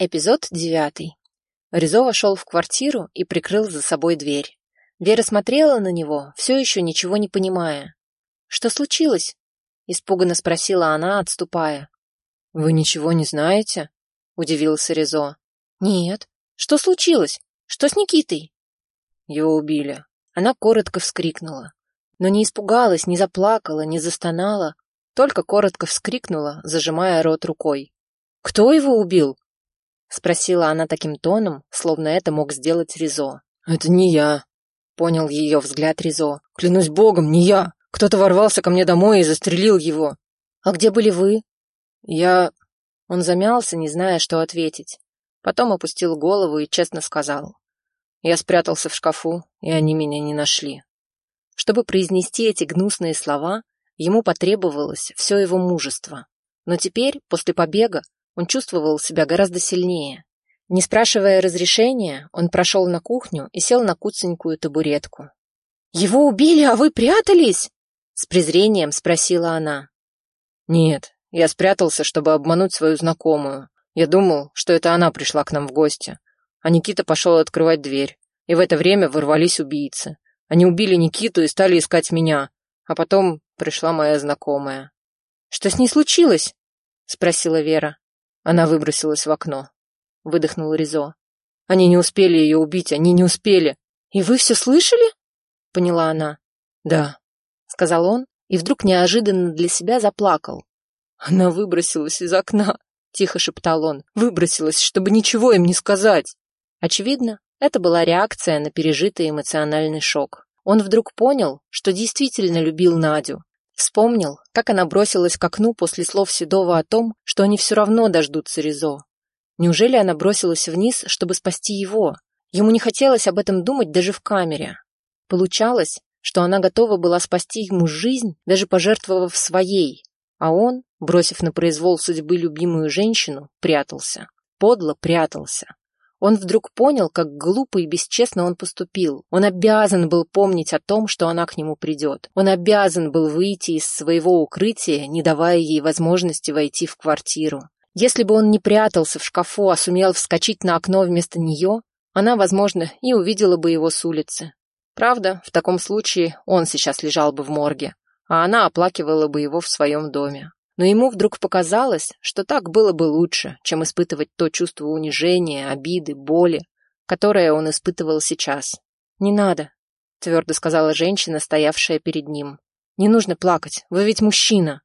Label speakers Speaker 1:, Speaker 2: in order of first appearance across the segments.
Speaker 1: Эпизод девятый. Ризо вошел в квартиру и прикрыл за собой дверь. Вера смотрела на него, все еще ничего не понимая. «Что случилось?» — испуганно спросила она, отступая.
Speaker 2: «Вы ничего не знаете?» — удивился Ризо.
Speaker 1: «Нет. Что случилось? Что с Никитой?»
Speaker 2: «Его убили».
Speaker 1: Она коротко вскрикнула, но не испугалась, не заплакала, не застонала, только коротко вскрикнула, зажимая рот рукой. «Кто его убил?» — спросила она таким тоном, словно это мог сделать Ризо.
Speaker 2: «Это не я», — понял ее взгляд Ризо. «Клянусь богом, не я! Кто-то ворвался ко мне домой и застрелил его».
Speaker 1: «А где были вы?»
Speaker 2: «Я...»
Speaker 1: Он замялся, не зная, что ответить. Потом опустил голову и честно сказал. «Я спрятался в шкафу, и они меня не нашли». Чтобы произнести эти гнусные слова, ему потребовалось все его мужество. Но теперь, после побега, он чувствовал себя гораздо сильнее. Не спрашивая разрешения, он прошел на кухню и сел на куценькую табуретку. «Его убили, а вы прятались?» С презрением спросила она.
Speaker 2: «Нет, я спрятался, чтобы обмануть свою знакомую. Я думал, что это она пришла к нам в гости. А Никита пошел открывать дверь. И в это время ворвались убийцы. Они убили Никиту и стали искать меня. А потом пришла моя знакомая.
Speaker 1: «Что с ней случилось?» — спросила Вера.
Speaker 2: Она выбросилась в окно. Выдохнул Ризо. Они не успели ее убить, они не успели.
Speaker 1: И вы все слышали? Поняла она.
Speaker 2: Да.
Speaker 1: Сказал он и вдруг неожиданно для себя заплакал.
Speaker 2: Она выбросилась из окна, тихо шептал он. Выбросилась, чтобы ничего им не сказать.
Speaker 1: Очевидно, это была реакция на пережитый эмоциональный шок. Он вдруг понял, что действительно любил Надю, Вспомнил, как она бросилась к окну после слов Седова о том, что они все равно дождутся Ризо. Неужели она бросилась вниз, чтобы спасти его? Ему не хотелось об этом думать даже в камере. Получалось, что она готова была спасти ему жизнь, даже пожертвовав своей, а он, бросив на произвол судьбы любимую женщину, прятался. Подло прятался. Он вдруг понял, как глупо и бесчестно он поступил. Он обязан был помнить о том, что она к нему придет. Он обязан был выйти из своего укрытия, не давая ей возможности войти в квартиру. Если бы он не прятался в шкафу, а сумел вскочить на окно вместо нее, она, возможно, и увидела бы его с улицы. Правда, в таком случае он сейчас лежал бы в морге, а она оплакивала бы его в своем доме но ему вдруг показалось, что так было бы лучше, чем испытывать то чувство унижения, обиды, боли, которое он испытывал сейчас. «Не надо», — твердо сказала женщина, стоявшая перед ним. «Не нужно плакать, вы ведь мужчина».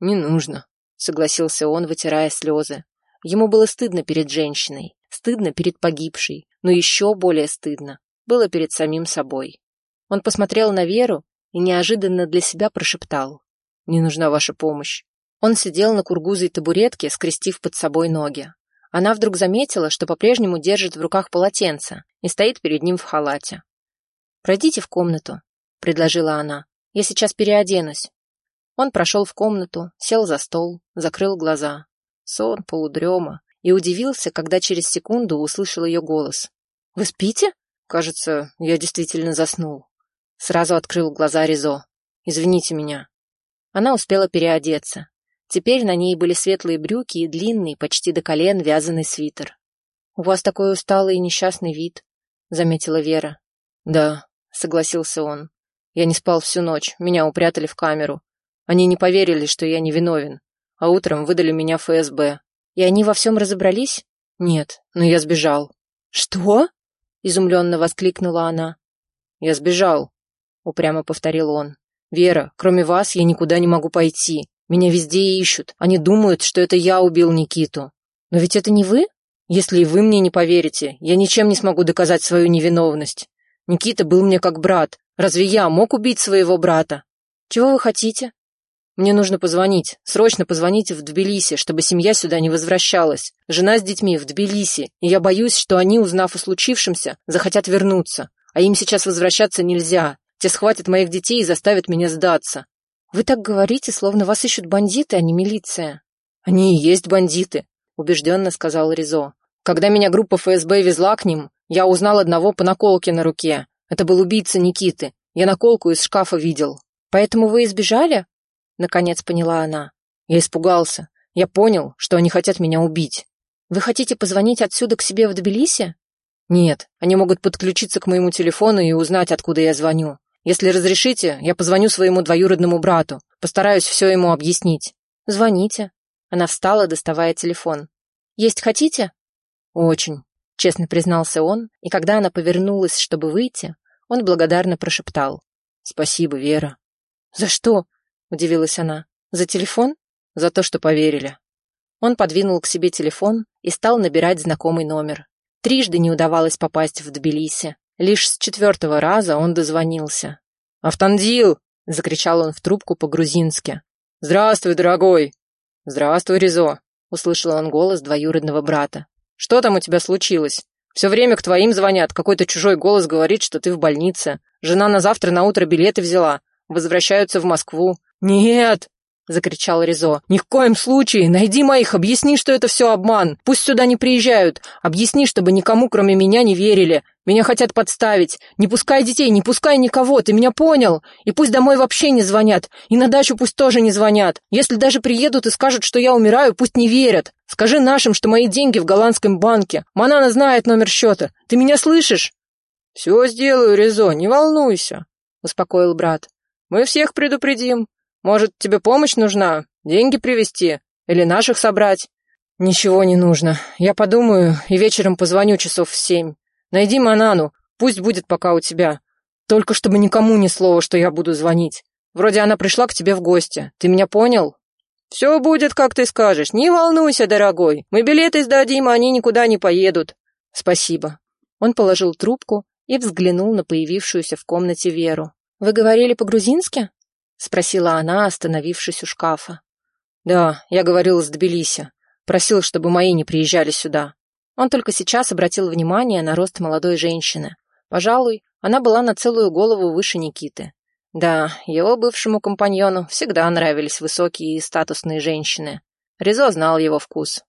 Speaker 2: «Не нужно», — согласился он, вытирая слезы.
Speaker 1: Ему было стыдно перед женщиной, стыдно перед погибшей, но еще более стыдно было перед самим собой. Он посмотрел на Веру и неожиданно для себя прошептал. «Не нужна ваша помощь. Он сидел на кургузой табуретке, скрестив под собой ноги. Она вдруг заметила, что по-прежнему держит в руках полотенце и стоит перед ним в халате. «Пройдите в комнату», — предложила она. «Я сейчас переоденусь». Он прошел в комнату, сел за стол, закрыл глаза. Сон, полудрема, и удивился, когда через секунду услышал ее голос. «Вы спите?» «Кажется, я действительно заснул». Сразу открыл глаза Ризо. «Извините меня». Она успела переодеться. Теперь на ней были светлые брюки и длинный, почти до колен, вязаный свитер. «У вас такой усталый и несчастный вид», — заметила Вера.
Speaker 2: «Да», — согласился он. «Я не спал всю ночь, меня упрятали в камеру. Они не поверили, что я невиновен, а утром выдали меня ФСБ.
Speaker 1: И они во всем разобрались?»
Speaker 2: «Нет, но я сбежал».
Speaker 1: «Что?» — изумленно воскликнула она.
Speaker 2: «Я сбежал», — упрямо повторил он. «Вера, кроме вас я никуда не могу пойти. Меня везде ищут. Они думают, что это я убил Никиту. Но ведь это не вы? Если и вы мне не поверите, я ничем не смогу доказать свою невиновность. Никита был мне как брат. Разве я мог убить своего брата?
Speaker 1: Чего вы хотите?
Speaker 2: Мне нужно позвонить. Срочно позвоните в Тбилиси, чтобы семья сюда не возвращалась. Жена с детьми в Тбилиси, и я боюсь, что они, узнав о случившемся, захотят вернуться. А им сейчас возвращаться нельзя. Те схватят моих детей и заставят меня сдаться.
Speaker 1: Вы так говорите, словно вас ищут бандиты, а не милиция.
Speaker 2: Они и есть бандиты, убежденно сказал Ризо. Когда меня группа ФСБ везла к ним, я узнал одного по наколке на руке. Это был убийца Никиты. Я наколку из шкафа видел.
Speaker 1: Поэтому вы избежали? Наконец поняла она.
Speaker 2: Я испугался. Я понял, что они хотят меня убить.
Speaker 1: Вы хотите позвонить отсюда к себе в Тбилиси?
Speaker 2: Нет, они могут подключиться к моему телефону и узнать, откуда я звоню. Если разрешите, я позвоню своему двоюродному брату. Постараюсь все ему объяснить.
Speaker 1: Звоните. Она встала, доставая телефон. Есть хотите?
Speaker 2: Очень,
Speaker 1: честно признался он, и когда она повернулась, чтобы выйти, он благодарно прошептал.
Speaker 2: Спасибо, Вера.
Speaker 1: За что? Удивилась она. За телефон?
Speaker 2: За то, что поверили.
Speaker 1: Он подвинул к себе телефон и стал набирать знакомый номер. Трижды не удавалось попасть в Тбилиси. Лишь с четвертого раза он дозвонился.
Speaker 2: «Автандил!» — закричал он в трубку по-грузински. «Здравствуй, дорогой!» «Здравствуй, Ризо!» — услышал он голос двоюродного брата. «Что там у тебя случилось? Все время к твоим звонят, какой-то чужой голос говорит, что ты в больнице. Жена на завтра на утро билеты взяла. Возвращаются в Москву». «Нет!» закричал Ризо. «Ни в коем случае! Найди моих, объясни, что это все обман! Пусть сюда не приезжают! Объясни, чтобы никому, кроме меня, не верили! Меня хотят подставить! Не пускай детей, не пускай никого, ты меня понял? И пусть домой вообще не звонят, и на дачу пусть тоже не звонят! Если даже приедут и скажут, что я умираю, пусть не верят! Скажи нашим, что мои деньги в голландском банке! Манана знает номер счета! Ты меня слышишь?» «Все сделаю, Ризо, не волнуйся», — успокоил брат. «Мы всех предупредим. Может, тебе помощь нужна? Деньги привезти? Или наших собрать?» «Ничего не нужно. Я подумаю и вечером позвоню часов в семь. Найди Манану, пусть будет пока у тебя. Только чтобы никому ни слова, что я буду звонить. Вроде она пришла к тебе в гости. Ты меня понял?» «Все будет, как ты скажешь. Не волнуйся, дорогой. Мы билеты сдадим, а они никуда не поедут». «Спасибо».
Speaker 1: Он положил трубку и взглянул на появившуюся в комнате Веру. «Вы говорили по-грузински?» — спросила она, остановившись у шкафа.
Speaker 2: «Да, я говорил с Тбилиси. Просил, чтобы мои не приезжали сюда».
Speaker 1: Он только сейчас обратил внимание на рост молодой женщины. Пожалуй, она была на целую голову выше Никиты. Да, его бывшему компаньону всегда нравились высокие и статусные женщины. Резо знал его вкус.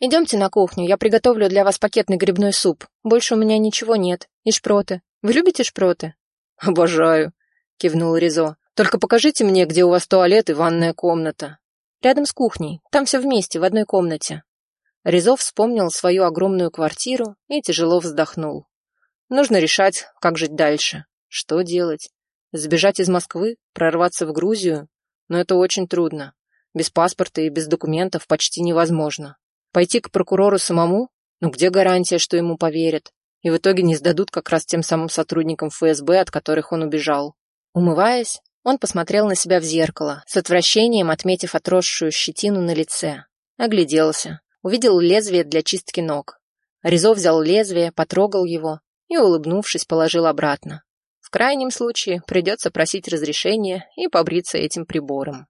Speaker 1: «Идемте на кухню, я приготовлю для вас пакетный грибной суп. Больше у меня ничего нет. И шпроты. Вы любите шпроты?»
Speaker 2: «Обожаю», — кивнул Резо. Только покажите мне, где у вас туалет и ванная комната.
Speaker 1: Рядом с кухней. Там все вместе, в одной комнате. Резов вспомнил свою огромную квартиру и тяжело вздохнул.
Speaker 2: Нужно решать, как жить дальше. Что делать? Сбежать из Москвы? Прорваться в Грузию? Но это очень трудно. Без паспорта и без документов почти невозможно. Пойти к прокурору самому? Ну где гарантия, что ему поверят? И в итоге не сдадут как раз тем самым сотрудникам ФСБ, от которых он убежал.
Speaker 1: Умываясь, он посмотрел на себя в зеркало, с отвращением отметив отросшую щетину на лице. Огляделся. Увидел лезвие для чистки ног. Резо взял лезвие, потрогал его и, улыбнувшись, положил обратно. В крайнем случае придется просить разрешения и побриться этим прибором.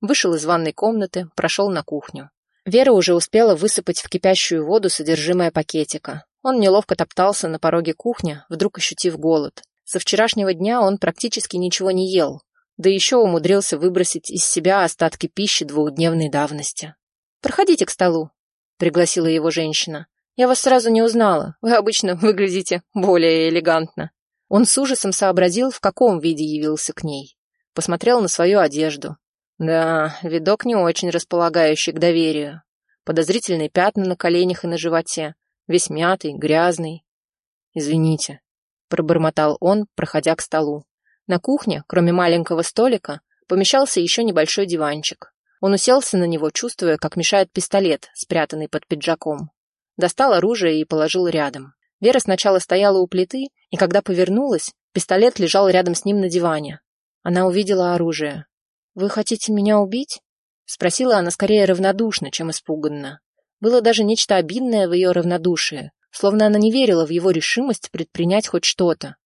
Speaker 1: Вышел из ванной комнаты, прошел на кухню. Вера уже успела высыпать в кипящую воду содержимое пакетика. Он неловко топтался на пороге кухни, вдруг ощутив голод. Со вчерашнего дня он практически ничего не ел, да еще умудрился выбросить из себя остатки пищи двухдневной давности. «Проходите к столу», — пригласила его женщина. «Я вас сразу не узнала. Вы обычно выглядите более элегантно». Он с ужасом сообразил, в каком виде явился к ней. Посмотрел на свою одежду. Да, видок не очень располагающий к доверию. Подозрительные пятна на коленях и на животе. Весь мятый, грязный. «Извините», — пробормотал он, проходя к столу. На кухне, кроме маленького столика, помещался еще небольшой диванчик. Он уселся на него, чувствуя, как мешает пистолет, спрятанный под пиджаком. Достал оружие и положил рядом. Вера сначала стояла у плиты, и когда повернулась, пистолет лежал рядом с ним на диване. Она увидела оружие. «Вы хотите меня убить?» Спросила она скорее равнодушно, чем испуганно. Было даже нечто обидное в ее равнодушии, словно она не верила в его решимость предпринять хоть что-то.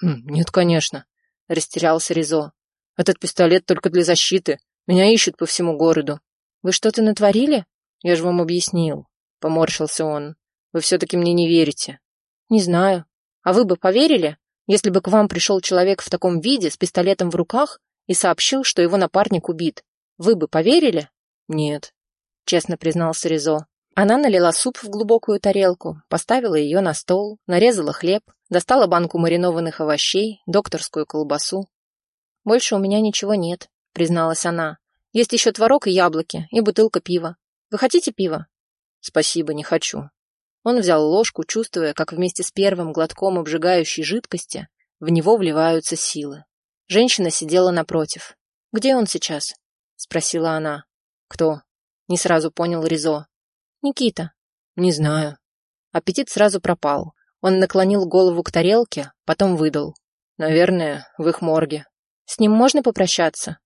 Speaker 2: «Хм, «Нет, конечно», растерялся Ризо. «Этот пистолет только для защиты. Меня ищут по всему городу».
Speaker 1: «Вы что-то натворили?»
Speaker 2: «Я же вам объяснил», — поморщился он. «Вы все-таки мне не верите».
Speaker 1: «Не знаю. А вы бы поверили, если бы к вам пришел человек в таком виде, с пистолетом в руках, и сообщил, что его напарник убит? Вы бы поверили?»
Speaker 2: «Нет», —
Speaker 1: честно признался Ризо. Она налила суп в глубокую тарелку, поставила ее на стол, нарезала хлеб, достала банку маринованных овощей, докторскую колбасу. «Больше у меня ничего нет», — призналась она. «Есть еще творог и яблоки, и бутылка пива. Вы хотите пива?»
Speaker 2: Спасибо, не хочу. Он взял ложку, чувствуя, как вместе с первым глотком обжигающей жидкости в него вливаются силы. Женщина сидела напротив. «Где он сейчас?» — спросила она. «Кто?» — не сразу понял Ризо. «Никита». «Не знаю». Аппетит сразу пропал. Он наклонил голову к тарелке, потом выдал. «Наверное, в их морге». «С ним можно попрощаться?»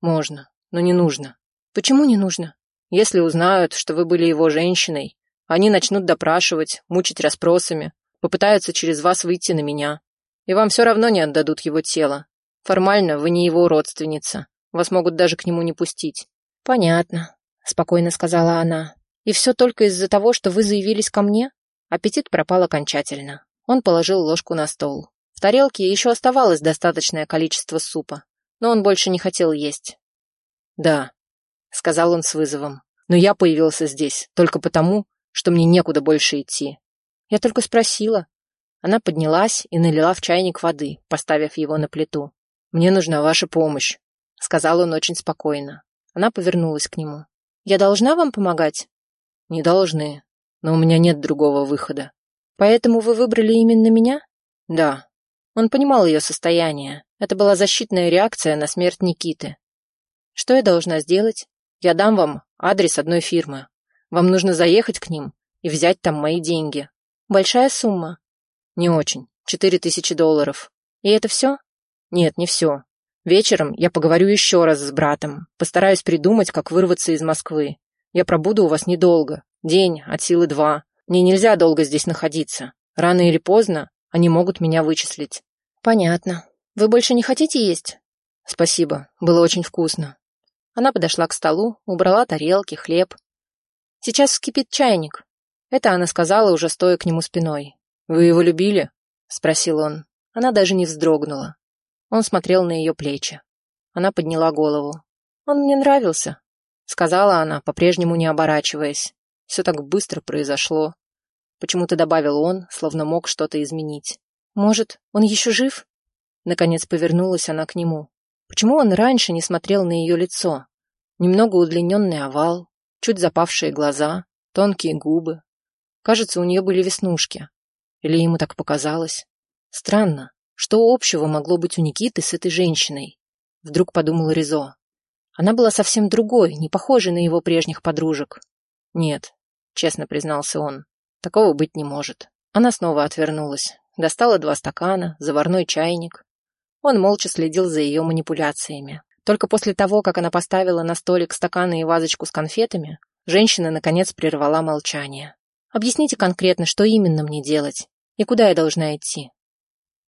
Speaker 2: «Можно, но не нужно». «Почему не нужно?» «Если узнают, что вы были его женщиной, они начнут допрашивать, мучить расспросами, попытаются через вас выйти на меня. И вам все равно не отдадут его тело. Формально вы не его родственница. Вас могут даже к нему не пустить». «Понятно», — спокойно сказала она. «И все только из-за того, что вы заявились ко мне?» Аппетит пропал окончательно. Он положил ложку на стол. В тарелке еще оставалось достаточное количество супа, но он больше не хотел есть. «Да», — сказал он с вызовом, — «но я появился здесь только потому, что мне некуда больше идти». «Я только спросила». Она поднялась и налила в чайник воды, поставив его на плиту. «Мне нужна ваша помощь», — сказал он очень спокойно. Она повернулась к нему. «Я должна вам помогать?» «Не должны», но у меня нет другого выхода. Поэтому вы выбрали именно меня? Да. Он понимал ее состояние. Это была защитная реакция на смерть Никиты. Что я должна сделать? Я дам вам адрес одной фирмы. Вам нужно заехать к ним и взять там мои деньги. Большая сумма? Не очень. Четыре тысячи долларов. И это все? Нет, не все. Вечером я поговорю еще раз с братом. Постараюсь придумать, как вырваться из Москвы. Я пробуду у вас недолго. День, от силы два. Мне нельзя долго здесь находиться. Рано или поздно они могут меня вычислить. Понятно. Вы больше не хотите есть? Спасибо, было очень вкусно. Она подошла к столу, убрала тарелки, хлеб. Сейчас вскипит чайник. Это она сказала, уже стоя к нему спиной. «Вы его любили?» — спросил он. Она даже не вздрогнула. Он смотрел на ее плечи. Она подняла голову. «Он мне нравился», — сказала она, по-прежнему не оборачиваясь. Все так быстро произошло. Почему-то добавил он, словно мог что-то изменить. Может, он еще жив? Наконец повернулась она к нему. Почему он раньше не смотрел на ее лицо? Немного удлиненный овал, чуть запавшие глаза, тонкие губы. Кажется, у нее были веснушки. Или ему так показалось? Странно, что общего могло быть у Никиты с этой женщиной? Вдруг подумал Ризо. Она была совсем другой, не похожей на его прежних подружек. Нет, честно признался он. Такого быть не может. Она снова отвернулась, достала два стакана, заварной чайник. Он молча следил за ее манипуляциями. Только после того, как она поставила на столик стаканы и вазочку с конфетами, женщина наконец прервала молчание. «Объясните конкретно, что именно мне делать и куда я должна идти?»